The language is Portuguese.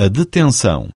a detenção.